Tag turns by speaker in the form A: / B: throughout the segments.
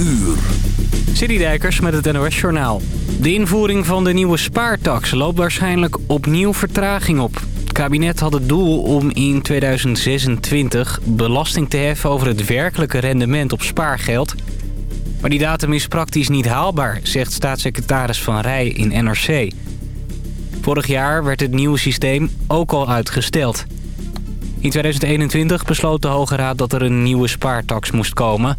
A: uur.
B: Citydijkers met het NOS Journaal. De invoering van de nieuwe spaartax loopt waarschijnlijk opnieuw vertraging op. Het kabinet had het doel om in 2026 belasting te heffen over het werkelijke rendement op spaargeld. Maar die datum is praktisch niet haalbaar, zegt staatssecretaris Van Rij in NRC. Vorig jaar werd het nieuwe systeem ook al uitgesteld. In 2021 besloot de Hoge Raad dat er een nieuwe spaartax moest komen...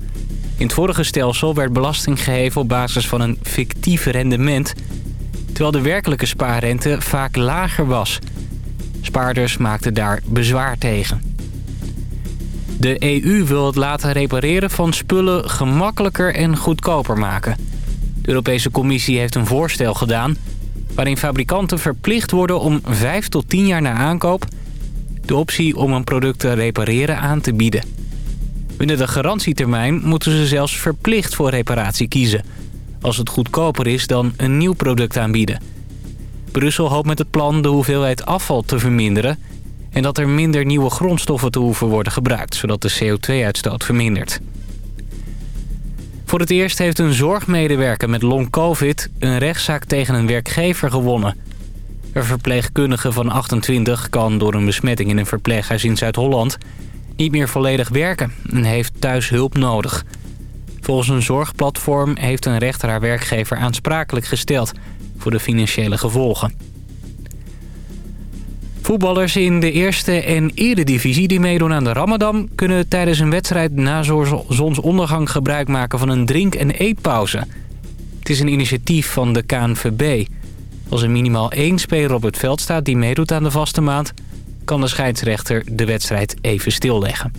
B: In het vorige stelsel werd belasting geheven op basis van een fictief rendement... terwijl de werkelijke spaarrente vaak lager was. Spaarders maakten daar bezwaar tegen. De EU wil het laten repareren van spullen gemakkelijker en goedkoper maken. De Europese Commissie heeft een voorstel gedaan... waarin fabrikanten verplicht worden om 5 tot 10 jaar na aankoop... de optie om een product te repareren aan te bieden. Binnen de garantietermijn moeten ze zelfs verplicht voor reparatie kiezen. Als het goedkoper is, dan een nieuw product aanbieden. Brussel hoopt met het plan de hoeveelheid afval te verminderen... en dat er minder nieuwe grondstoffen te hoeven worden gebruikt... zodat de CO2-uitstoot vermindert. Voor het eerst heeft een zorgmedewerker met long-covid... een rechtszaak tegen een werkgever gewonnen. Een verpleegkundige van 28 kan door een besmetting in een verpleeghuis in Zuid-Holland niet meer volledig werken en heeft thuis hulp nodig. Volgens een zorgplatform heeft een rechter haar werkgever aansprakelijk gesteld voor de financiële gevolgen. Voetballers in de eerste en eredivisie die meedoen aan de Ramadan... kunnen tijdens een wedstrijd na zonsondergang gebruik maken van een drink- en eetpauze. Het is een initiatief van de KNVB. Als er minimaal één speler op het veld staat die meedoet aan de vaste maand kan de scheidsrechter de wedstrijd even stilleggen.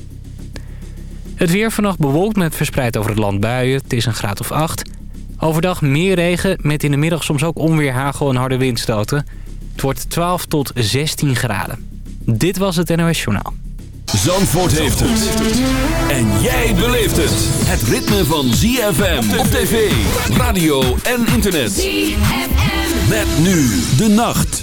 B: Het weer vannacht bewolkt met verspreid over het land buien. Het is een graad of 8. Overdag meer regen met in de middag soms ook onweer hagel en harde windstoten. Het wordt 12 tot 16 graden. Dit was het NOS Journaal.
A: Zandvoort heeft het. En jij beleeft het. Het ritme van ZFM op tv, radio en internet. ZFM. Met nu de nacht.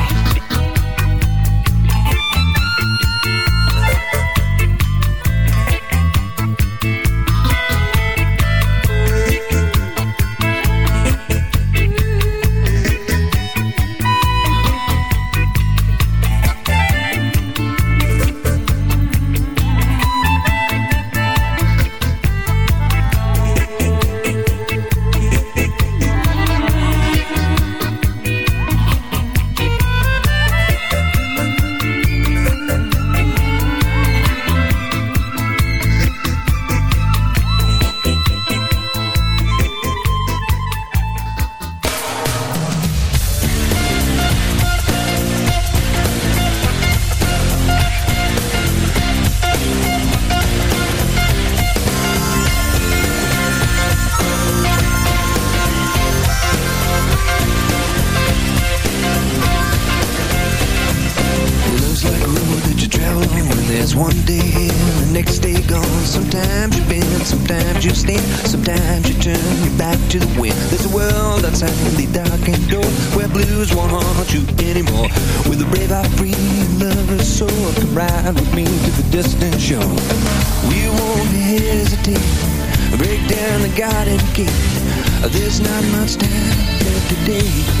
C: day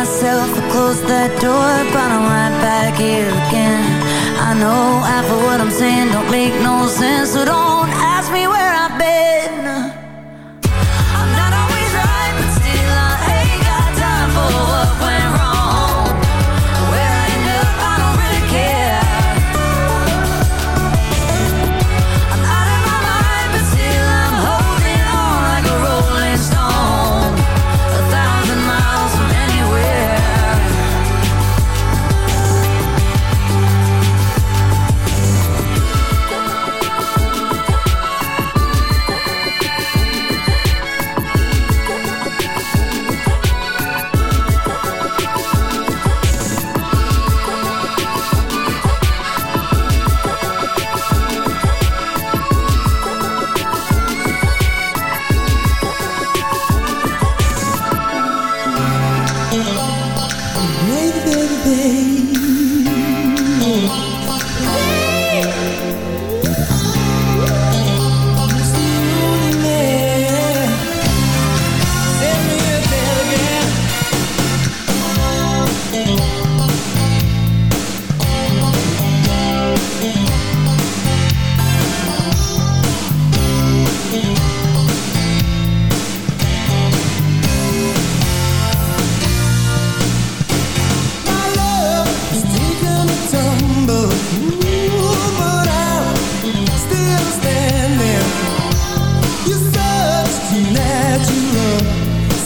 D: myself, I closed that door But I'm right back here again I know half of what I'm saying don't make no sense at all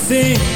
D: See.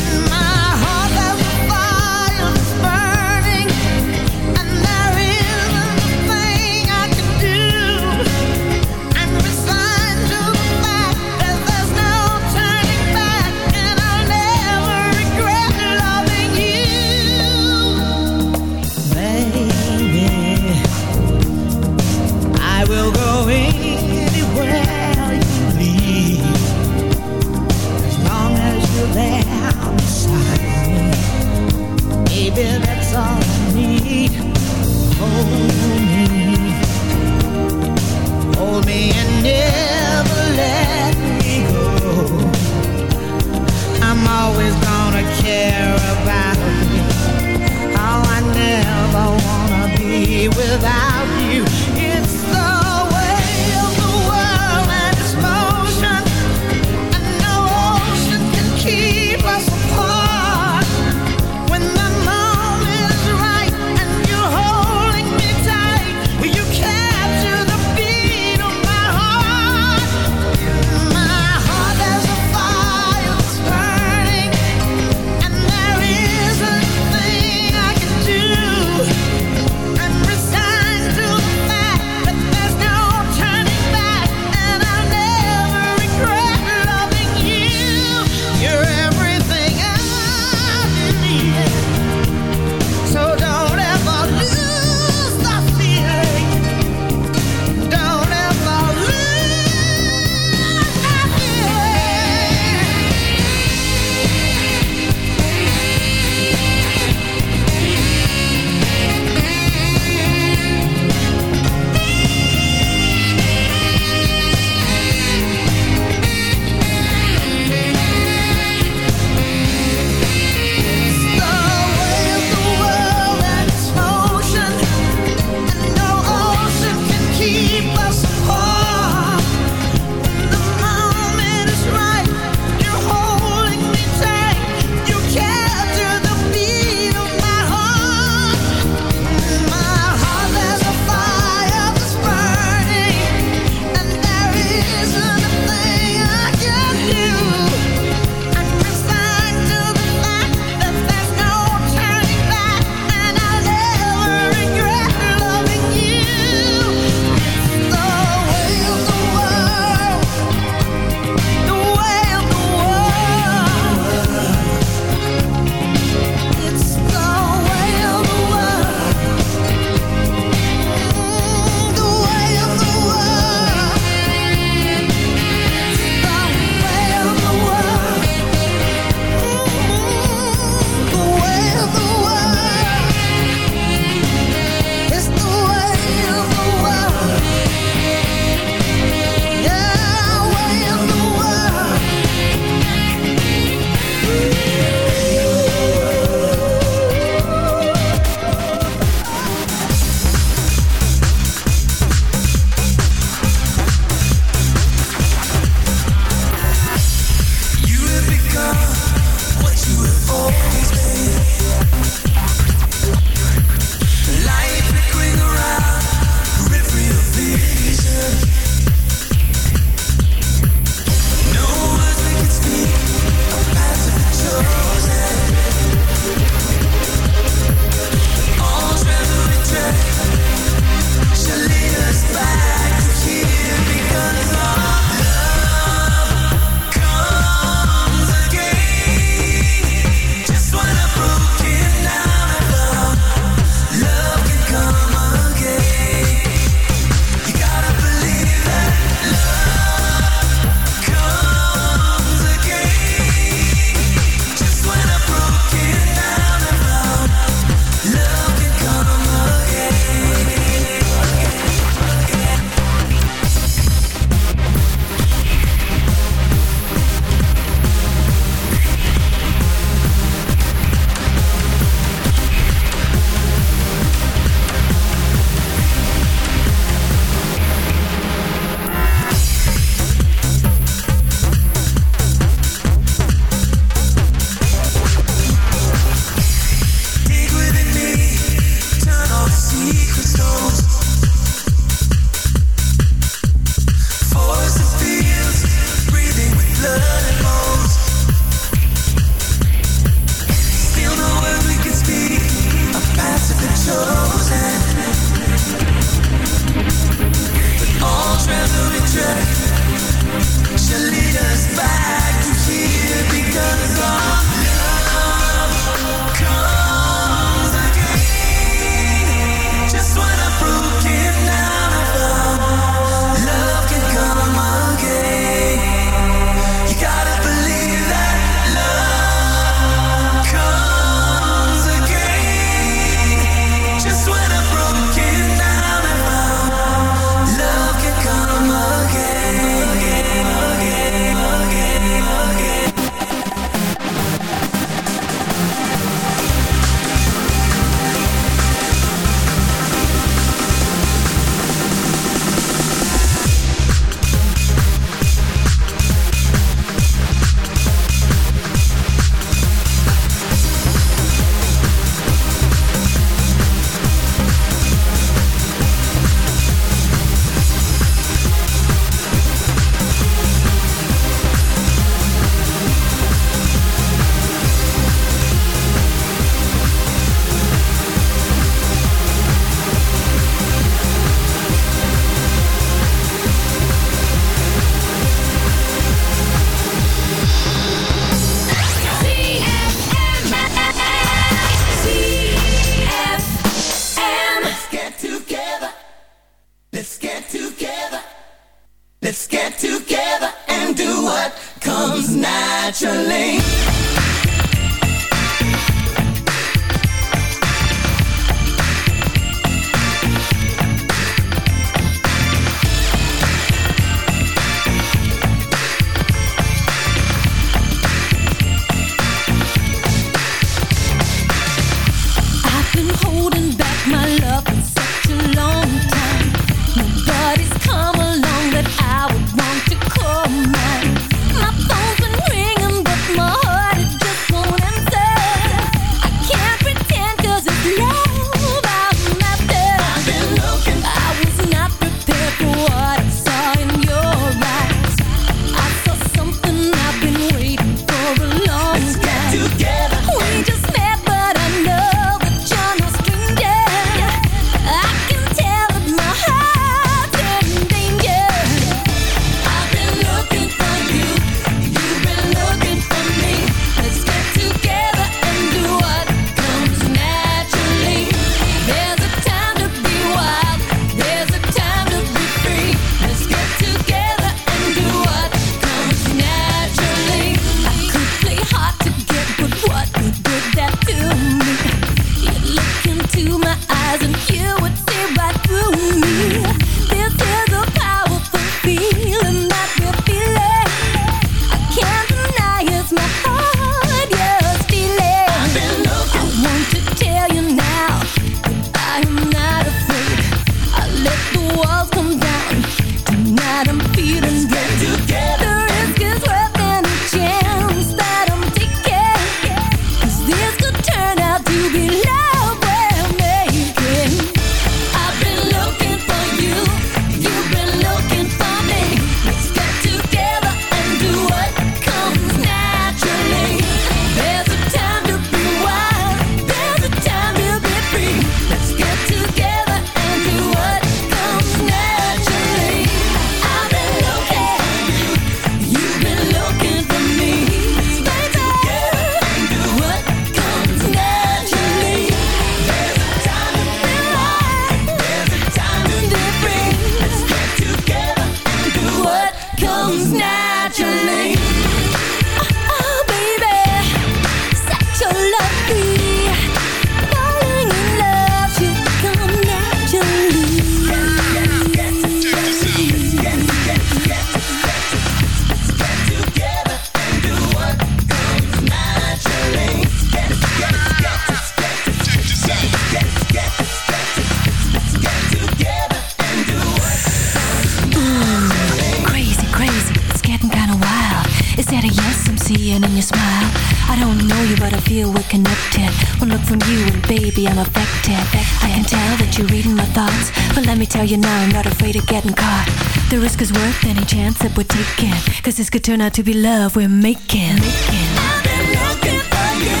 D: baby, I'm affected. I can tell that you're reading my thoughts. But let me tell you now, I'm not afraid of getting caught. The risk is worth any chance that we're taking. Cause this could turn out to be love we're making. making. I've been looking for you.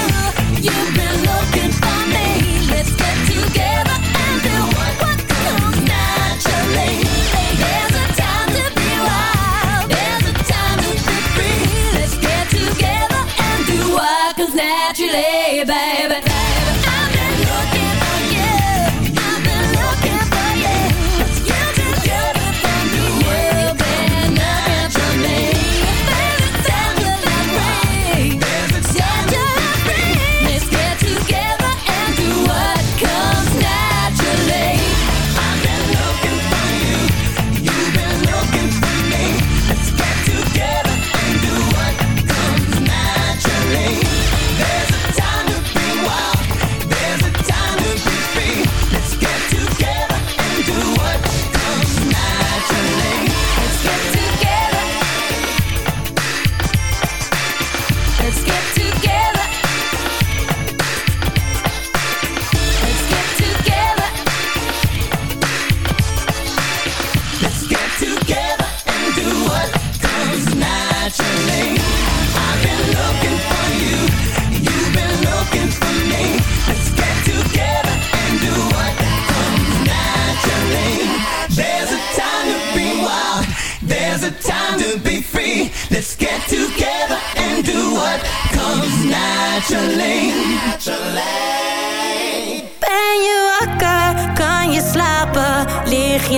D: You've been looking for me. Let's get together and do what comes naturally. Naturally, baby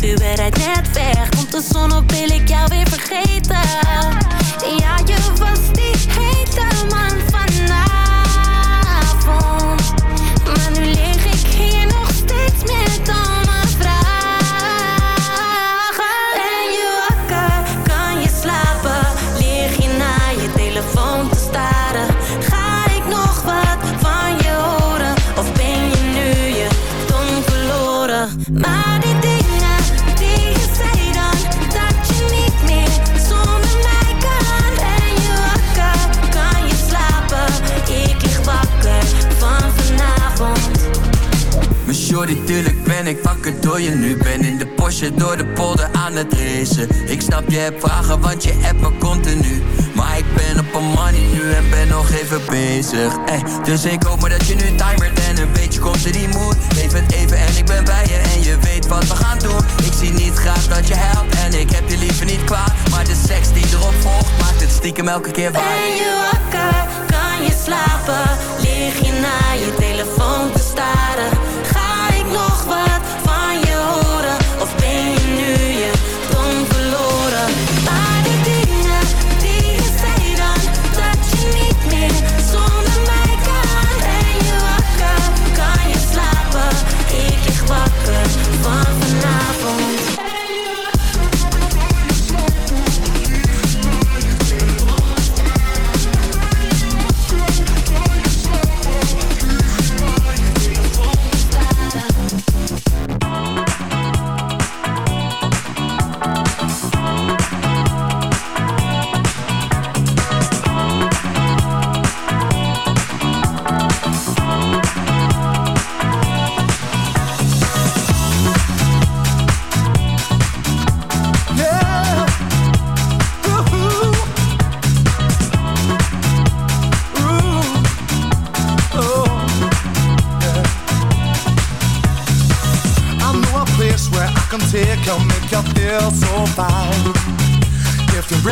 E: bent net weg Komt de zon op, wil ik jou weer vergeten door je nu ben in de Porsche door de polder aan het racen Ik snap je hebt vragen want je hebt me continu Maar ik ben op een money nu en ben nog even bezig eh, Dus ik hoop maar dat je nu timert en een beetje komt in die moed Even even en ik ben bij je en je weet wat we gaan doen Ik zie niet graag dat je helpt en ik heb je liever niet kwaad Maar de seks die erop volgt maakt het stiekem elke keer waar
D: Ben je wakker, kan je slapen, lig je na je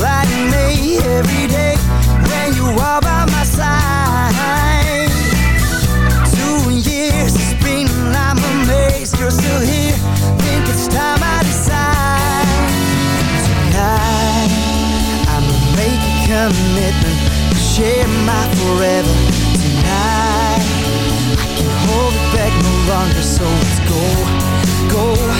C: like me
F: every day when you are by my side. Two years I'm amazed you're still here. Think it's time I decide. Tonight, i am going a commitment to share my forever. Tonight, I can hold it back no longer, so let's go, go.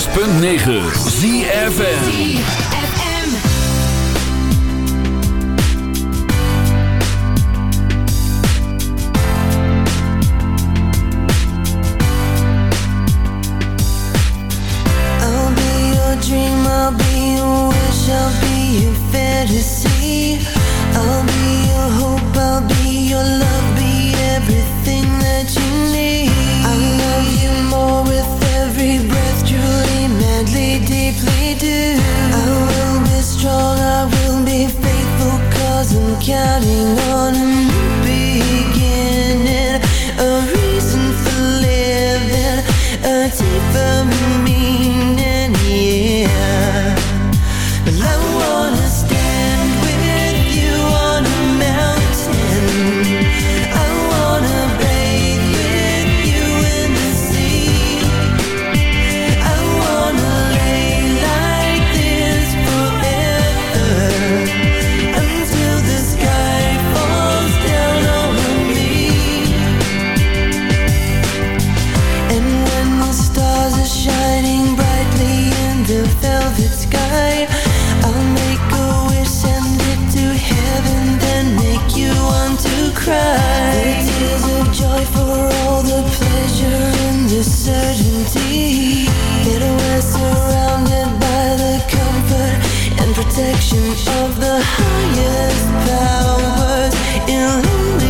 G: 106.9 ZFN of the highest powers in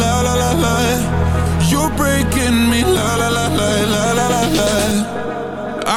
H: la